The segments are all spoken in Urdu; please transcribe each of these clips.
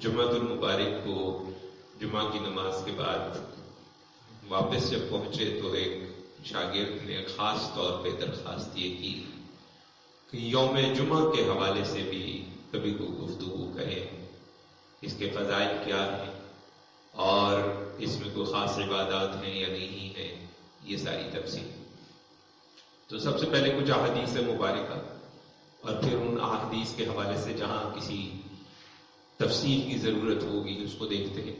جمعہ المبارک کو جمعہ کی نماز کے بعد واپس جب پہنچے تو ایک شاگرد نے خاص طور پہ درخواست یہ کی کہ یوم جمعہ کے حوالے سے بھی کبھی کو گفتگو کریں۔ اس کے فضائل کیا ہیں؟ اور اس میں کوئی خاص عبادات ہیں یا نہیں ہیں؟ یہ ساری تفصیل۔ تو سب سے پہلے کچھ احادیث مبارکہ اور پھر ان احادیث کے حوالے سے جہاں کسی تفصیل کی ضرورت ہوگی اس کو دیکھتے ہیں۔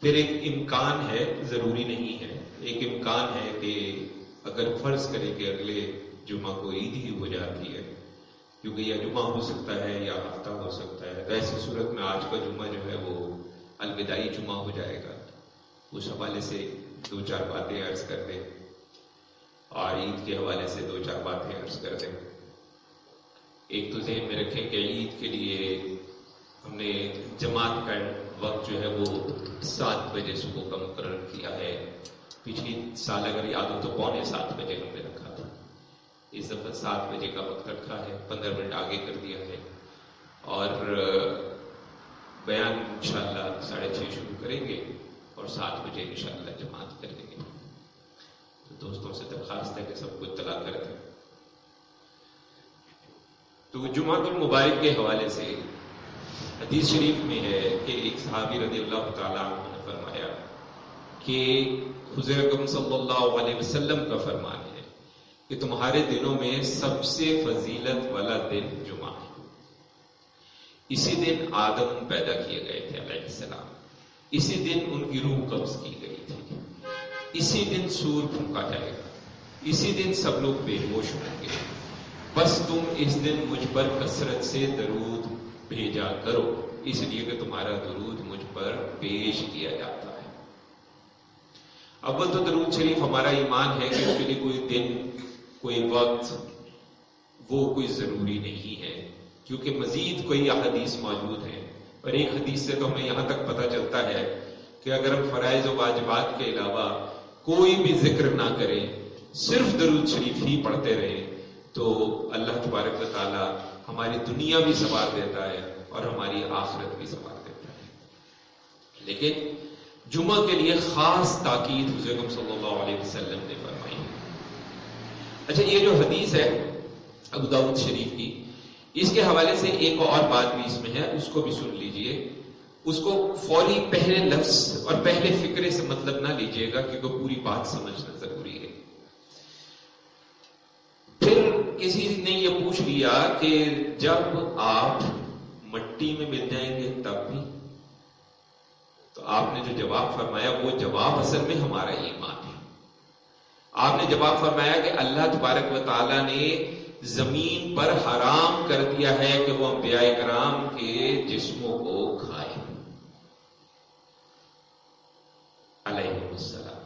پھر ایک امکان ہے، ضروری نہیں ہے۔ ایک امکان ہے کہ اگر فرض کرے کہ اگلے جمعہ کو عید ہی ہو جاتی ہے، کیونکہ یا جمعہ ہو سکتا ہے یا ہفتہ ہو سکتا ہے۔ تو ایسی صورت میں آج کا جمعہ جو ہے وہ الوداعی جمعہ ہو جائے گا۔ اس حوالے سے دو چار باتیں عرض کر دیں۔ اور عید کے حوالے سے دو چار باتیں عرض کر دیں۔ ایک تو ذہن میں رکھیں کہ عید کے لیے ہم نے جماعت کا وقت جو ہے وہ سات بجے صبح کا مقرر کیا ہے۔ پچھلی سال اگر یاد ہو تو پونے سات بجے ہم نے رکھا تھا۔ اس دفعہ سات بجے کا وقت رکھا ہے، پندرہ منٹ آگے کر دیا ہے۔ اور بیان انشاءاللہ ساڑھے چھ شروع کریں گے اور سات بجے انشاءاللہ جماعت کر دیں گے۔ تو دوستوں سے درخواست ہے کہ سب کو اطلاع کر دیں تو جمعہ المبارک کے حوالے سے حدیث شریف میں ہے کہ ایک صحابی رضی اللہ تعالیٰ عنہ نے فرمایا کہ حضور اکرم صلی اللہ علیہ وسلم کا فرمان ہے کہ تمہارے دنوں میں سب سے فضیلت والا دن جمعہ ہے۔ اسی دن آدم پیدا کیے گئے تھے علیہ السلام۔ اسی دن ان کی روح قبض کی گئی تھی۔ اسی دن سور پھونکا جائے گا۔ اسی دن سب لوگ بے ہوش ہوں گے۔ بس تم اس دن مجھ پر کثرت سے درود بھیجا کرو۔ اس لیے کہ تمہارا درود مجھ پر پیش کیا جاتا ہے۔ اول تو درود شریف ہمارا ایمان ہے کہ اس کے لیے کوئی دن، کوئی وقت، وہ کوئی ضروری نہیں ہے۔ کیونکہ مزید کوئی حدیث موجود ہے اور ایک حدیث سے تو ہمیں یہاں تک پتا چلتا ہے کہ اگر ہم فرائض و واجبات کے علاوہ کوئی بھی ذکر نہ کریں، صرف درود شریف ہی پڑھتے رہیں، تو اللہ تبارک و تعالیٰ ہماری دنیا بھی سوار دیتا ہے اور ہماری آخرت بھی سوار دیتا ہے۔ لیکن جمعہ کے لیے خاص تاکید حضرت صلی اللہ علیہ وسلم نے فرمائی۔ اچھا یہ جو حدیث ہے ابو داود شریف کی، اس کے حوالے سے ایک اور بات بھی اس میں ہے، اس کو بھی سن لیجیے۔ اس کو فوری پہلے لفظ اور پہلے فکرے سے مطلب نہ لیجیے گا، کیونکہ پوری بات سمجھنا ضروری ہے۔ پھر کسی دیا کہ جب آپ مٹی میں مل جائیں گے تب بھی۔ تو آپ نے جو جواب فرمایا وہ جواب اصل میں ہمارا ایمان ہے۔ آپ نے جواب فرمایا کہ اللہ تبارک و تعالی نے زمین پر حرام کر دیا ہے کہ وہ انبیاء کرام کے جسموں کو کھائے علیہ السلام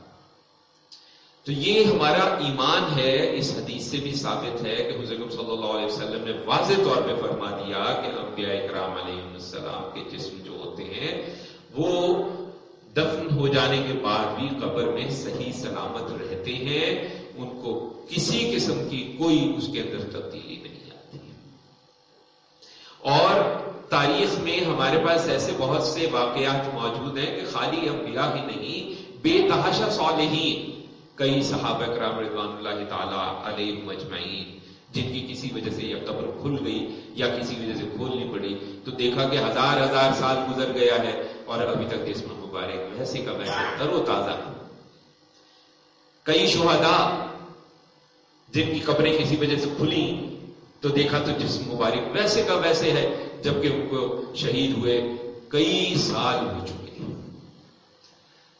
تو یہ ہمارا ایمان ہے، اس حدیث سے بھی ثابت ہے کہ حضرت صلی اللہ علیہ وسلم نے واضح طور پہ فرما دیا کہ انبیاء اکرام علیہ السلام کے جسم جو ہوتے ہیں، وہ دفن ہو جانے کے بعد بھی قبر میں صحیح سلامت رہتے ہیں۔ ان کو کسی قسم کی کوئی اس کے اندر تبدیلی نہیں آتی اور تاریخ میں ہمارے پاس ایسے بہت سے واقعات موجود ہیں کہ خالی انبیاء ہی نہیں، بے تحاشا صالحین کئی صحابہ کرام رضوان اللہ تعالی علیہ مجمعین جن کی کسی وجہ سے یہ قبر کھل گئی یا کسی وجہ سے کھولنی پڑی، تو دیکھا کہ ہزار ہزار سال گزر گیا ہے اور ابھی تک جسم مبارک ویسے کا ویسے تر و تازہ کئی شہداء جن کی قبریں کسی وجہ سے کھلی، تو دیکھا تو جسم مبارک ویسے کا ویسے ہے، جبکہ ان کو شہید ہوئے کئی سال ہو چکے۔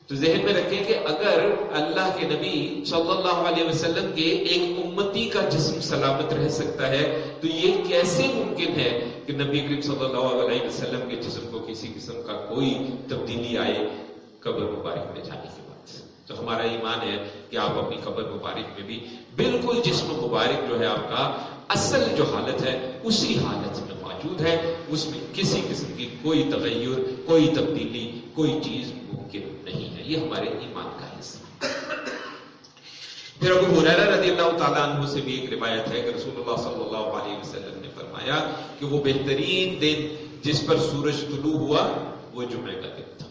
تو ذہن میں رکھیں کہ اگر اللہ کے نبی صلی اللہ علیہ وسلم کے ایک امتی کا جسم سلامت رہ سکتا ہے، تو یہ کیسے ممکن ہے کہ نبی کریم صلی اللہ علیہ وسلم کے جسم کو کسی قسم کا کوئی تبدیلی آئے قبر مبارک میں جانے کے بعد؟ تو ہمارا ایمان ہے کہ آپ اپنی قبر مبارک میں بھی بالکل جسم مبارک جو ہے آپ کا اصل جو حالت ہے، اسی حالت میں موجود ہے، اس میں کسی قسم کی کوئی تغیر، کوئی تبدیلی، کوئی چیز ممکن نہیں ہے۔ یہ ہمارے ایمان کا حصہ پھر ابو حریرہ رضی اللہ تعالیٰ عنہ سے بھی ایک روایت ہے کہ رسول اللہ صلی اللہ علیہ وسلم نے فرمایا کہ وہ بہترین دن جس پر سورج طلوع ہوا، وہ جمعہ کا دن تھا۔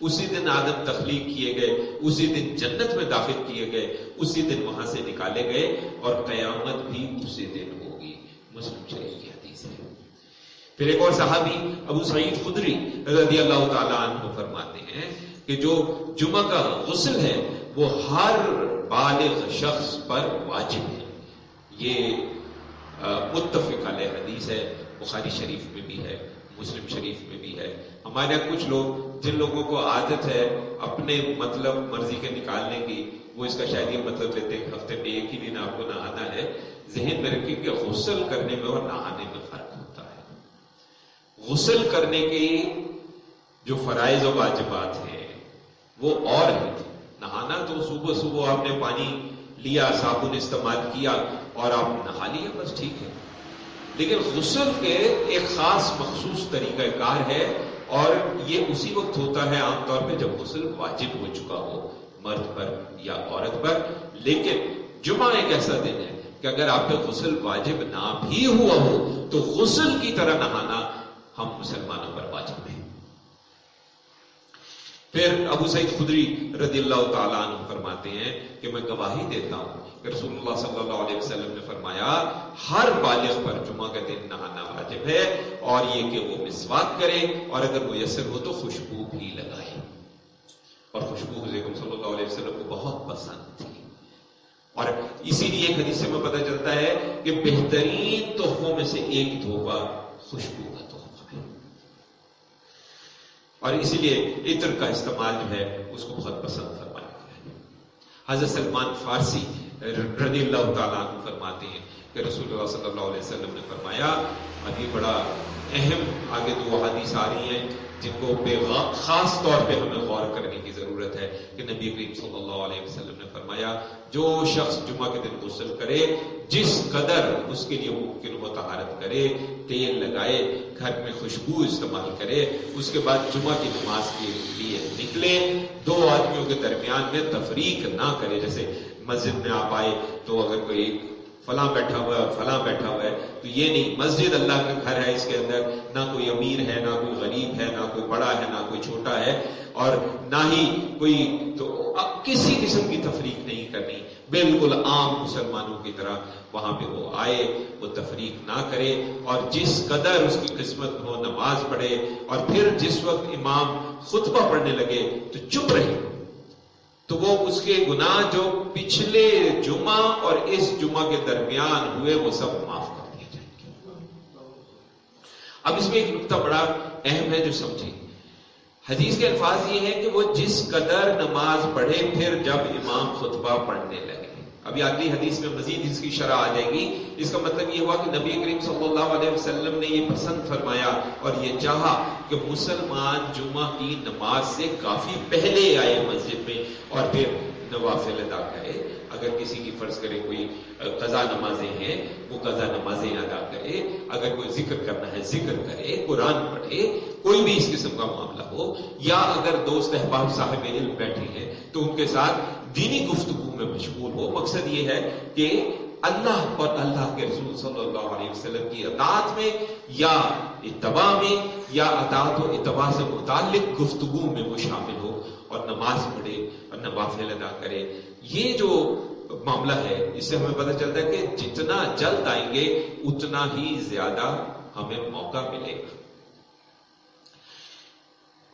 اسی دن آدم تخلیق کیے گئے، اسی دن جنت میں داخل کیے گئے، اسی دن وہاں سے نکالے گئے اور قیامت بھی اسی دن ہوگی۔ مسلم شریف پھر ایک اور صحابی، ابو سعید خدری رضی اللہ تعالیٰ عنہ فرماتے ہیں کہ جو جمعہ کا غسل ہے، وہ ہر بالغ شخص پر واجب ہے۔ یہ متفق علیہ حدیث ہے، بخاری شریف میں بھی ہے، مسلم شریف میں بھی ہے۔ ہمارے یہاں کچھ لوگ، جن لوگوں کو عادت ہے اپنے مطلب مرضی کے نکالنے کی، وہ اس کا شاید یہ مطلب لیتے ہیں ہفتے میں ایک ہی دن آپ کو نہانا ہے۔ ذہن میں رکھیں کہ غسل کرنے میں اور نہانے میں فرق غسل کرنے کی جو فرائض و واجبات ہیں، وہ اور ہیں۔ نہانا تو صبح صبح آپ نے پانی لیا، صابن استعمال کیا اور آپ نہا لیا بس ٹھیک ہے۔ لیکن غسل کے ایک خاص مخصوص طریقہ کار ہے اور یہ اسی وقت ہوتا ہے عام طور پہ جب غسل واجب ہو چکا ہو، مرد پر یا عورت پر۔ لیکن جمعہ ایک ایسا دن ہے کہ اگر آپ پہ غسل واجب نہ بھی ہوا ہو، تو غسل کی طرح نہانا ہم مسلمانوں پر واجب ہے پھر ابو سعید خدری رضی اللہ تعالیٰ عنہ فرماتے ہیں کہ میں گواہی دیتا ہوں کہ رسول اللہ صلی اللہ علیہ وسلم نے فرمایا، ہر بالغ پر جمعہ کا دن نہانا واجب ہے اور یہ کہ وہ مسواک کرے اور اگر میسر ہو تو خوشبو بھی لگائے۔ اور خوشبو حضرت صلی اللہ علیہ وسلم کو بہت پسند تھی۔ اور اسی لیے ایک حدیث سے میں پتہ چلتا ہے کہ بہترین تحفوں میں سے ایک تحفہ خوشبو کا اور اسی لیے عطر کا استعمال جو ہے، اس کو بہت پسند فرمایا گیا ہے۔ حضرت سلمان فارسی رضی اللہ تعالیٰ عنہ فرماتے ہیں کہ رسول اللہ صلی اللہ علیہ وسلم نے فرمایا ابھی بڑا اہم، آگے دو حدیث آ رہی ہیں جن کو بے خاص طور پہ ہمیں غور کرنے کی ضرورت ہے کہ نبی کریم صلی اللہ علیہ وسلم نے فرمایا جو شخص جمعہ کے دن غسل کرے، جس قدر اس کے لیے ممکن ہو تہارت کرے، تیل لگائے، گھر میں خوشبو استعمال کرے، اس کے بعد جمعہ کی نماز کے لیے نکلے، دو آدمیوں کے درمیان میں تفریق نہ کرے، جیسے مسجد میں آپ آئے تو اگر کوئی فلاں بیٹھا ہوا ہے، فلاں بیٹھا ہوا ہے، تو یہ نہیں، مسجد اللہ کا گھر ہے اس کے اندر، نہ کوئی امیر ہے، نہ کوئی غریب ہے، نہ کوئی بڑا ہے، نہ کوئی چھوٹا ہے، اور نہ ہی کوئی تو کسی قسم کی تفریق نہیں کرنی۔ بالکل عام مسلمانوں کی طرح وہاں پہ وہ آئے، وہ تفریق نہ کرے اور جس قدر اس کی قسمت ہو نماز پڑھے اور پھر جس وقت امام خطبہ پڑھنے لگے تو چپ رہے۔ تو وہ اس کے گناہ جو پچھلے جمعہ اور اس جمعہ کے درمیان ہوئے وہ سب معاف کر دیے جائیں گے۔ اب اس میں ایک نقطہ بڑا اہم ہے جو سمجھے حدیث کے الفاظ یہ ہے کہ وہ جس قدر نماز پڑھے، پھر جب امام خطبہ پڑھنے لگے۔ ابھی اگلی حدیث میں مزید اس کی شرح آ جائے گی۔ اس کا مطلب یہ ہوا کہ نبی کریم صلی اللہ علیہ وسلم نے یہ پسند فرمایا اور یہ چاہا کہ مسلمان جمعہ کی نماز سے کافی پہلے آئے مسجد میں اور پھر نوافل ادا کرے۔ اگر کسی کی فرض کرے کوئی قضا نمازیں ہیں، وہ قضا نمازیں ادا کرے، اگر کوئی ذکر کرنا ہے، ذکر کرے، قرآن پڑھے، کوئی بھی اس قسم کا معاملہ ہو، یا اگر دوست احباب صاحب علم بیٹھے ہیں تو ان کے ساتھ دینی گفتگو میں مشغول ہو۔ مقصد یہ ہے کہ اللہ اور اللہ کے رسول صلی اللہ علیہ وسلم کی اطاعت میں یا اتباع میں یا اطاعت و اتباع سے متعلق گفتگو میں وہ شامل ہو اور نماز پڑھے اور نوافل ادا کرے۔ یہ جو معاملہ ہے، اس سے ہمیں پتہ چلتا ہے کہ جتنا جلد آئیں گے، اتنا ہی زیادہ ہمیں موقع ملے گا۔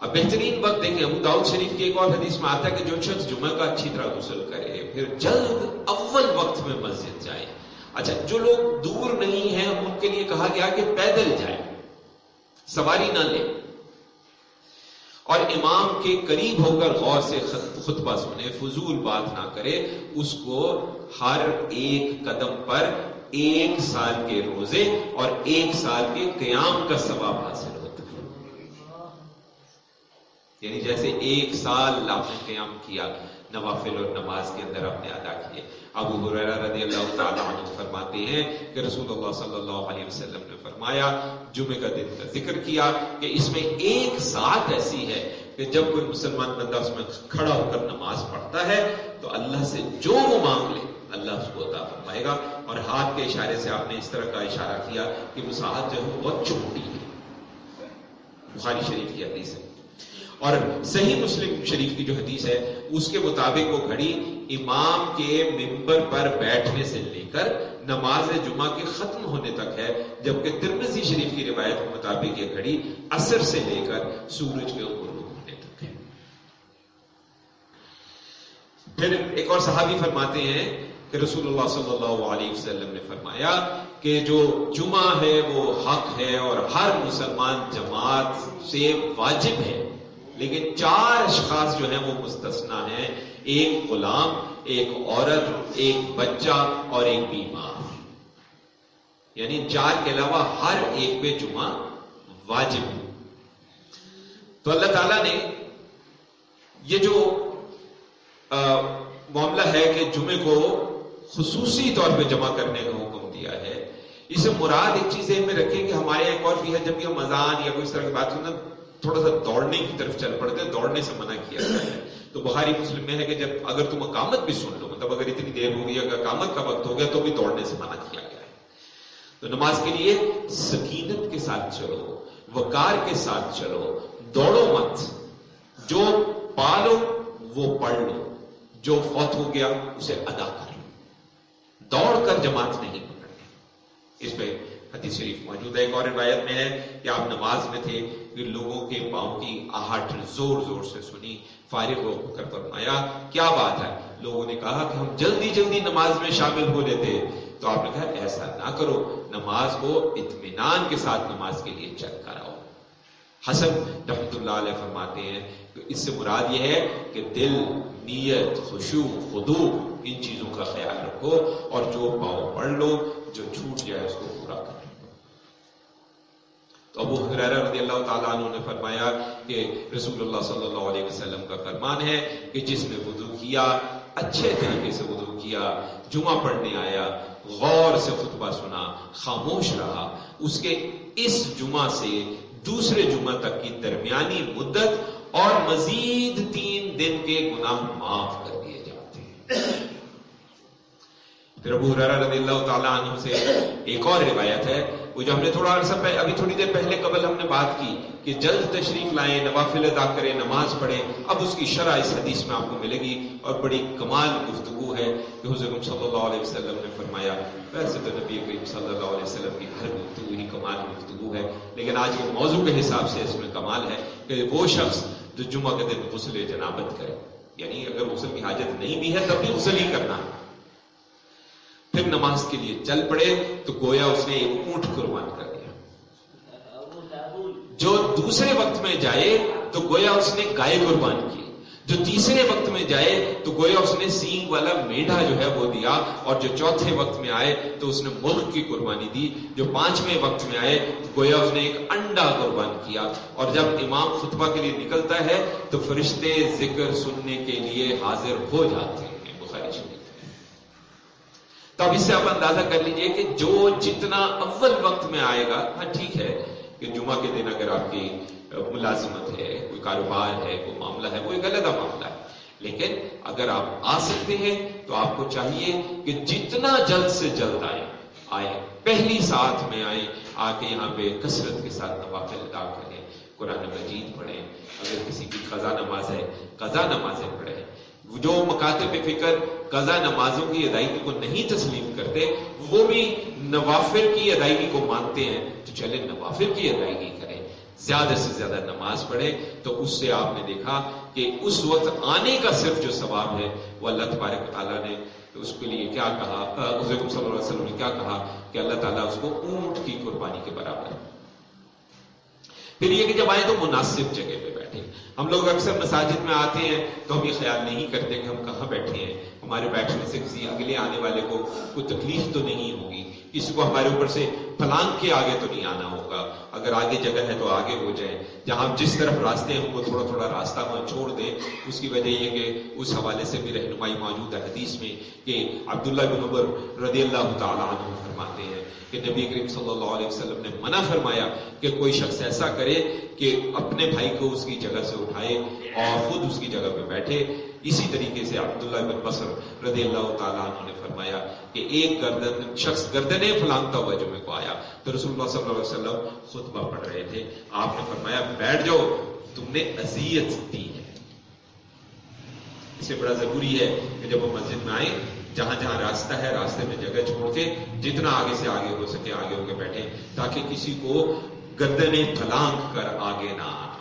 اب بہترین وقت دیکھیں، ابو داؤد شریف کی ایک اور حدیث میں آتا ہے کہ جو شخص جمعہ کا اچھی طرح غسل کرے، پھر جلد اول وقت میں مسجد جائے۔ اچھا جو لوگ دور نہیں ہیں ان کے لیے کہا گیا کہ پیدل جائے سواری نہ لے اور امام کے قریب ہو کر غور سے خطبہ سنے فضول بات نہ کرے، اس کو ہر ایک قدم پر ایک سال کے روزے اور ایک سال کے قیام کا ثواب حاصل ہوتا ہے یعنی جیسے ایک سال آپ نے قیام کیا نوافل اور نماز کے اندر اپنے ادا کیے۔ ابو حریرہ رضی اللہ تعالیٰ عنہ فرماتے ہیں کہ رسول اللہ صلی اللہ علیہ وسلم نے فرمایا، جمعہ کا دن کا ذکر کیا کہ اس میں ایک ساتھ ایسی ہے کہ جب کوئی مسلمان بندہ اس میں کھڑا ہو کر نماز پڑھتا ہے تو اللہ سے جو وہ مانگ لے، اللہ اس کو عطا فرمائے گا۔ اور ہاتھ کے اشارے سے آپ نے اس طرح کا اشارہ کیا کہ وہ ساتھ جو ہے بہت چھوٹی ہے۔ بخاری شریف کی حدیث ہے۔ اور صحیح مسلم شریف کی جو حدیث ہے، اس کے مطابق وہ گھڑی امام کے ممبر پر بیٹھنے سے لے کر نماز جمعہ کے ختم ہونے تک ہے، جبکہ ترمزی شریف کی روایت کے مطابق یہ گھڑی اثر سے لے کر سورج کے اوپر ہونے تک ہے۔ پھر ایک اور صحابی فرماتے ہیں کہ رسول اللہ صلی اللہ علیہ وسلم نے فرمایا کہ جو جمعہ ہے وہ حق ہے اور ہر مسلمان جماعت سے واجب ہے۔ لیکن چار اشخاص جو ہیں وہ مستثنا ہیں، ایک غلام، ایک عورت، ایک بچہ اور ایک بیمار۔ یعنی چار کے علاوہ ہر ایک پہ جمعہ واجب ہے۔ تو اللہ تعالیٰ نے یہ جو معاملہ ہے کہ جمعے کو خصوصی طور پہ جمع کرنے کا حکم دیا ہے، اسے مراد ایک چیز میں رکھیں کہ ہمارے ایک اور بھی ہے، جب بھی ہم اذان یا کوئی اس طرح کی بات ہونا تھوڑا سا دوڑنے کی طرف چل پڑتے ہیں، دوڑنے سے منع کیا جاتا ہے۔ تو بخاری مسلم میں ہے کہ جب اگر تم اقامت بھی سن لو مطلب اگر اتنی دیر ہو گئی، اگر اقامت کا وقت ہو گیا تو بھی دوڑنے سے منع کیا گیا ہے۔ تو نماز کے لیے سکینت کے ساتھ چلو وکار کے ساتھ چلو، دوڑو مت۔ جو پالو وہ پڑھ لو۔ جو فوت ہو گیا، اسے ادا کر لو۔ دوڑ کر جماعت نہیں پکڑنی اس پہ حدیث شریف موجود ہے۔ ایک اور روایت میں ہے کہ آپ نماز میں تھے کہ لوگوں کے پاؤں کی آہٹ زور زور سے سنی۔ فارغ ہو کر فرمایا، کیا بات ہے؟ لوگوں نے کہا کہ ہم جلدی جلدی نماز میں شامل ہو لیتے۔ تو آپ نے کہا، ایسا نہ کرو، نماز کو اطمینان کے ساتھ نماز کے لیے چل کر آؤ حسن رحمت اللہ علیہ فرماتے ہیں کہ اس سے مراد یہ ہے کہ دل، نیت خوشو خدو ان چیزوں کا خیال رکھو اور جو پاؤ پڑھ لو، جو چھوٹ جائے اس کو پورا تو ابو حریرہ رضی اللہ تعالیٰ عنہ نے فرمایا کہ رسول اللہ صلی اللہ علیہ وسلم کا فرمان ہے کہ جس نے وضو کیا، اچھے طریقے سے وضو کیا، جمعہ پڑھنے آیا، غور سے خطبہ سنا، خاموش رہا، اس کے اس جمعہ سے دوسرے جمعہ تک کی درمیانی مدت اور مزید تین دن کے گناہ معاف کر دیے جاتے ہیں۔ پھر ابو حریرہ رضی اللہ تعالیٰ عنہ سے ایک اور روایت ہے وہ جو ہم نے تھوڑا عرصہ پہلے ابھی تھوڑی دیر پہلے قبل ہم نے بات کی کہ جلد تشریف لائیں، نوافل ادا کریں، نماز پڑھیں، اب اس کی شرح اس حدیث میں آپ کو ملے گی اور بڑی کمال گفتگو ہے کہ حضرت صلی اللہ علیہ وسلم نے فرمایا ویسے تو نبی کریم صلی اللہ علیہ وسلم کی ہر گفتگو ہی کمال گفتگو ہے، لیکن آج کے موضوع کے حساب سے اس میں کمال ہے کہ وہ شخص جو جمعہ کے دن غسل جنابت کرے۔ یعنی اگر غسل کی حاجت نہیں بھی ہے تب بھی غسل ہی کرنا۔ ہے پھر نماز کے لیے چل پڑے تو گویا اس نے ایک اونٹ قربان کر دیا۔ جو دوسرے وقت میں جائے تو گویا اس نے گائے قربان کی۔ جو تیسرے وقت میں جائے تو گویا اس نے سینگ والا میڈا جو ہے وہ دیا۔ اور جو چوتھے وقت میں آئے تو اس نے ملک کی قربانی دی۔ جو پانچویں وقت میں آئے گویا اس نے ایک انڈا قربان کیا۔ اور جب امام خطبہ کے لیے نکلتا ہے تو فرشتے ذکر سننے کے لیے حاضر ہو جاتے ہیں۔ تو اب اس سے آپ اندازہ کر لیجیے کہ جو جتنا اول وقت میں آئے گا ہاں ٹھیک ہے کہ جمعہ کے دن اگر آپ کی ملازمت ہے، کوئی کاروبار ہے، کوئی معاملہ ہے وہ ایک علیحدہ معاملہ ہے، لیکن اگر آپ آ سکتے ہیں تو آپ کو چاہیے کہ جتنا جلد سے جلد آئے آئے پہلی ساتھ میں آئے آ کے یہاں پہ کثرت کے ساتھ نوافل ادا کریں، قرآن مجید پڑھیں، اگر کسی کی قضا نماز ہے، قضا نمازیں پڑھیں جو مکاتب فکر قضا نمازوں کی ادائیگی کو نہیں تسلیم کرتے، وہ بھی نوافل کی ادائیگی کو مانتے ہیں۔ تو چلے نوافل کی ادائیگی کریں۔ زیادہ سے زیادہ نماز پڑھے تو اس سے آپ نے دیکھا کہ اس وقت آنے کا صرف جو ثواب ہے، وہ اللہ تبارک تعالیٰ نے اس کے لیے کیا کہا؟ صلی اللہ علیہ وسلم نے کیا کہا کہ اللہ تعالیٰ اس کو اونٹ کی قربانی کے برابر پھر یہ کہ جب آئے تو مناسب جگہ پہ بیٹھے ہم لوگ اکثر مساجد میں آتے ہیں تو ہم یہ خیال نہیں کرتے کہ ہم کہاں بیٹھے ہیں۔ ہمارے بیٹھنے سے کسی اگلے آنے والے کو کوئی تکلیف تو نہیں ہوگی۔ کسی کو ہمارے اوپر سے پلانگ کے آگے تو نہیں آنا ہوگا۔ اگر آگے جگہ ہے تو آگے ہو جائے جہاں جس طرف راستے ہیں وہ تھوڑا تھوڑا راستہ وہاں چھوڑ دیں۔ اس کی وجہ یہ کہ اس حوالے سے بھی رہنمائی موجود ہے حدیث میں کہ عبداللہ بن عمر رضی اللہ تعالیٰ عنہ فرماتے ہیں کہ نبی کریم صلی اللہ علیہ وسلم نے منع فرمایا کہ کوئی شخص ایسا کرے کہ اپنے بھائی کو اس کی جگہ سے اٹھائے اور خود اس کی جگہ پہ بیٹھے۔ اسی طریقے سے عبداللہ بن بصر رضی اللہ تعالیٰ عنہ نے فرمایا کہ ایک گردن، شخص گردنے پھلانگتا ہوا جمعے کو آیا تو رسول اللہ صلی اللہ علیہ وسلم خطبہ پڑھ رہے تھے۔ آپ نے فرمایا، بیٹھ جاؤ، تم نے اذیت دی ہے۔ اس سے بڑا ضروری ہے کہ جب وہ مسجد میں آئے جہاں جہاں راستہ ہے، راستے میں جگہ چھوڑ کے جتنا آگے سے آگے ہو سکے آگے ہو کے بیٹھے تاکہ کسی کو گردنے پھلانگ کر آگے نہ آنا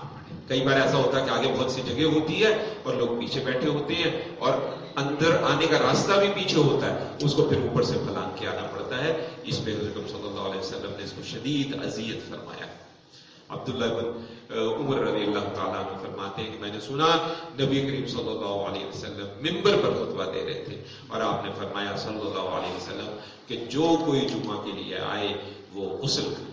کئی بار ایسا ہوتا ہے کہ آگے بہت سی جگہ ہوتی ہے اور لوگ پیچھے بیٹھے ہوتے ہیں اور اندر آنے کا راستہ بھی پیچھے ہوتا ہے، اس کو پھر اوپر سے پھلانگ کے آنا پڑتا ہے۔ اس پہ حضرت صلی اللہ علیہ وسلم نے اس کو شدید اذیت فرمایا۔ عبداللہ بن عمر رضی اللہ تعالیٰ عنہ فرماتے ہیں کہ میں نے سنا، نبی کریم صلی اللہ علیہ وسلم ممبر پر خطبہ دے رہے تھے اور آپ نے فرمایا صلی اللہ علیہ وسلم کہ جو کوئی جمعہ کے لیے آئے وہ غسل کرے۔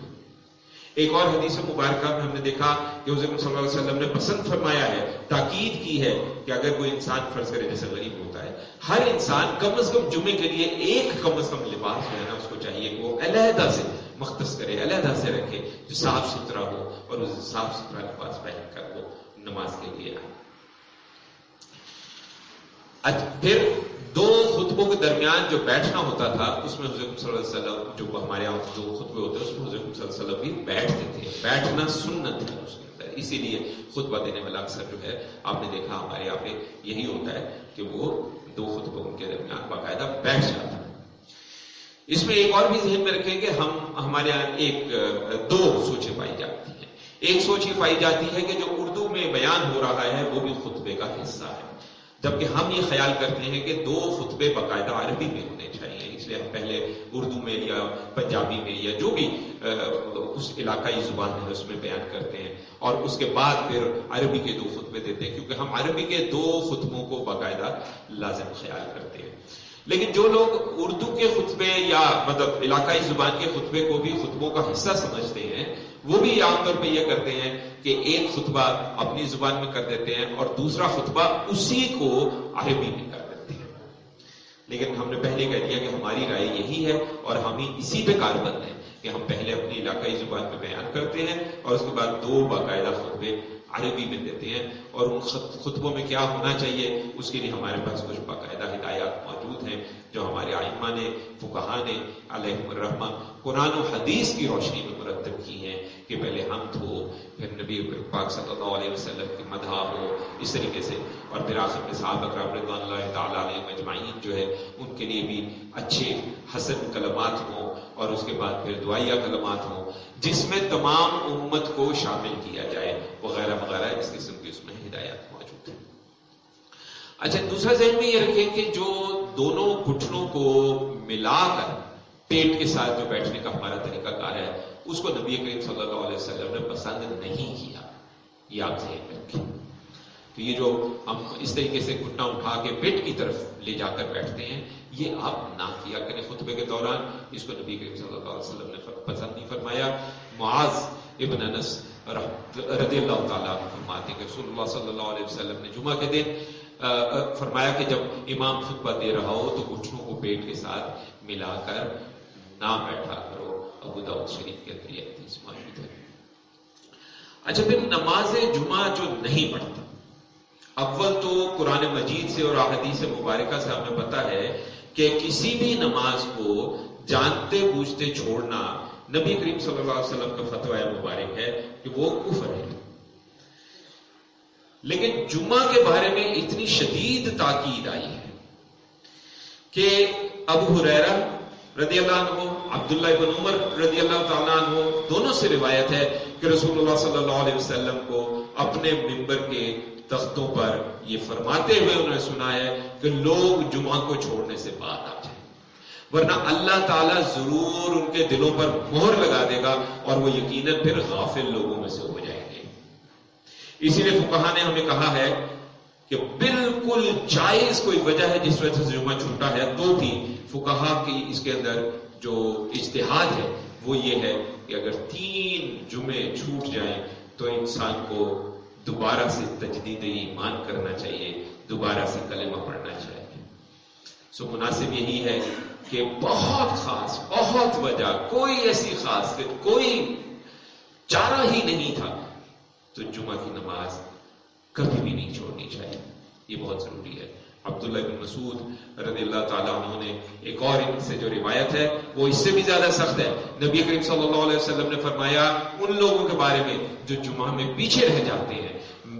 ایک اور حدیث مبارکہ میں ہم نے دیکھا کہ حضرت صلی اللہ علیہ وسلم نے پسند فرمایا ہے، تاکید کی ہے کہ اگر کوئی انسان فرض کرے جیسے غریب ہوتا ہے، ہر انسان کم از کم جمعے کے لیے ایک کم از کم لباس جو ہے نا، اس کو چاہیے کہ وہ علیحدہ سے مختص کرے، علیحدہ سے رکھے، جو صاف ستھرا ہو اور اس صاف ستھرا لباس پہن کر وہ نماز کے لیے آئے۔ اچھا، پھر دو خطبوں کے درمیان جو بیٹھنا ہوتا تھا، اس میں حضرت صلی اللہ علیہ وسلم جو ہمارے یہاں دو خطبے ہوتے ہیں، اس میں حضرت صلی اللہ علیہ وسلم بھی بیٹھتے تھے۔ بیٹھنا سنت ہے اس کے اندر۔ اسی لیے خطبہ دینے والا اکثر جو ہے، آپ نے دیکھا، ہمارے یہاں پہ یہی ہوتا ہے کہ وہ دو خطبوں کے درمیان باقاعدہ بیٹھ جاتا ہے۔ اس میں ایک اور بھی ذہن میں رکھیں کہ ہم، ہمارے یہاں ایک، دو سوچیں پائی جاتی ہیں۔ ایک سوچ یہ پائی جاتی ہے کہ جو اردو میں بیان ہو رہا ہے، وہ بھی خطبے کا حصہ ہے۔ جبکہ ہم یہ خیال کرتے ہیں کہ دو خطبے باقاعدہ عربی میں ہونے چاہیے، اس لیے ہم پہلے اردو میں یا پنجابی میں یا جو بھی اس علاقائی زبان ہے، اس میں بیان کرتے ہیں۔ اور اس کے بعد پھر عربی کے دو خطبے دیتے ہیں، کیونکہ ہم عربی کے دو خطبوں کو باقاعدہ لازم خیال کرتے ہیں۔ لیکن جو لوگ اردو کے خطبے یا مطلب علاقائی زبان کے خطبے کو بھی خطبوں کا حصہ سمجھتے ہیں وہ بھی عام طور پہ یہ کرتے ہیں کہ ایک خطبہ اپنی زبان میں کر دیتے ہیں اور دوسرا خطبہ اسی کو عربی میں کر دیتے ہیں۔ لیکن ہم نے پہلے کہہ دیا کہ ہماری رائے یہی ہے اور ہم ہی اسی پہ کاربند ہیں کہ ہم پہلے اپنی علاقائی زبان میں بیان کرتے ہیں اور اس کے بعد دو باقاعدہ خطبے عربی میں دیتے ہیں اور ان خطبوں میں کیا ہونا چاہیے؟ اس کے لیے ہمارے پاس کچھ باقاعدہ ہدایات موجود ہیں جو ہمارے آئمہ نے فکہ نے علیہ الرحمہ قرآن و حدیث کی روشنی میں مرتب کی ہیں۔ کہ پہلے ہم ہو پھر نبی پاک صلی اللہ علیہ وسلم کی مدح ہو، اس طریقے سے۔ اور پھر آخر میں صحابہ اکرام رضوان اللہ تعالیٰ علیہ مجمعین جو ہے ان کے لیے بھی اچھے حسن کلمات ہوں اور اس کے بعد پھر دعائیہ کلمات ہوں، جس میں تمام امت کو شامل کیا جائے، وغیرہ وغیرہ، اس قسم کی اس میں ہدایات موجود ہیں۔ اچھا دوسرا ذہن میں یہ رکھیں کہ جو دونوں گھٹنوں کو ملا کر پیٹ کے ساتھ جو بیٹھنے کا ہمارا طریقہ کار ہے اس کو نبی کریم صلی اللہ علیہ وسلم نے پسند نہیں کیا یہ آپ ذہن میں رکھیں۔ تو یہ جو ہم اس طریقے سے گھٹنا اٹھا کے پیٹ کی طرف لے جا کر بیٹھتے ہیں، یہ آپ نہ کیا کریں۔ خطبے کے دوران اس کو نبی کریم صلی اللہ علیہ وسلم نے پسند نہیں فرمایا۔ معاذ ابن انس رضی اللہ تعالیٰ فرماتے کہ رسول اللہ صلی اللہ علیہ وسلم نے جمعہ کے دن فرمایا کہ جب امام خطبہ دے رہا ہو تو گھٹنوں کو پیٹ کے ساتھ ملا کر نہ بیٹھا کرو۔ ابو داؤد شریف کے اندر یہ حدیث موجود ہے اچھا پھر نماز جمعہ جو نہیں پڑھتا، اول تو قرآن مجید سے اور احادیث مبارکہ سے ہمیں پتا ہے کہ کسی بھی نماز کو جانتے بوجھتے چھوڑنا نبی کریم صلی اللہ علیہ وسلم کا فتویٰ مبارک ہے کہ وہ کفر ہے۔ لیکن جمعہ کے بارے میں اتنی شدید تاکید آئی ہے کہ ابو حریرہ رضی اللہ عنہ، عبداللہ بن عمر رضی اللہ تعالیٰ عنہ، دونوں سے روایت ہے کہ رسول اللہ صلی اللہ علیہ وسلم کو اپنے ممبر کے تختوں پر یہ فرماتے ہوئے انہوں نے سنا ہے کہ لوگ جمعہ کو چھوڑنے سے بعد آ جائیں ورنہ اللہ تعالیٰ ضرور ان کے دلوں پر مہر لگا دے گا اور وہ یقیناً پھر غافل لوگوں میں سے ہو جائیں گے۔ اسی لیے فکہ نے ہمیں کہا ہے کہ بالکل جائز کوئی وجہ ہے جس وجہ سے جمعہ چھوٹا ہے تو بھی فکہ کی اس کے اندر جو اجتہاد ہے، وہ یہ ہے کہ اگر تین جمعے چھوٹ جائیں تو انسان کو دوبارہ سے تجدید ایمان کرنا چاہیے، دوبارہ سے کلمہ پڑھنا چاہیے۔ سو مناسب یہی ہے کہ بہت خاص، بہت وجہ، کوئی ایسی خاص کہ کوئی چارہ ہی نہیں تھا تو جمعہ کی نماز کبھی بھی نہیں چھوڑنی چاہیے۔ یہ بہت ضروری ہے۔ عبداللہ بن مسعود رضی اللہ تعالیٰ عنہ نے ایک اور ان سے جو روایت ہے، وہ اس سے بھی زیادہ سخت ہے۔ نبی کریم صلی اللہ علیہ وسلم نے فرمایا، ان لوگوں کے بارے میں جو جمعہ میں پیچھے رہ جاتے ہیں،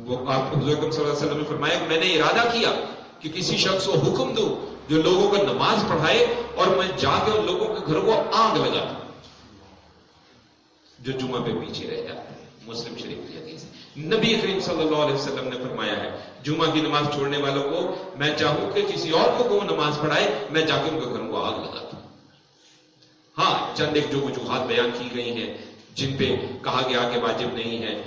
وہ آپ صلی اللہ علیہ وسلم نے فرمایا کہ میں نے ارادہ کیا کہ کسی شخص کو حکم دوں جو لوگوں کو نماز پڑھائے اور میں جا کے ان لوگوں کے گھروں کو آگ لگا جو جمعہ پہ پیچھے رہ جاتے ہیں۔ مسلم شریف کی حدیث نبی کریم صلی اللہ علیہ وسلم نے فرمایا ہے، جمعہ کی نماز چھوڑنے والوں کو میں چاہوں کہ کسی اور کو وہ نماز پڑھائے، میں جا کے ان کے گھروں کو آگ لگاتا ہوں ہاں چند ایک جو وجوہات بیان کی گئی ہیں، جن پہ کہا گیا کہ واجب نہیں ہے۔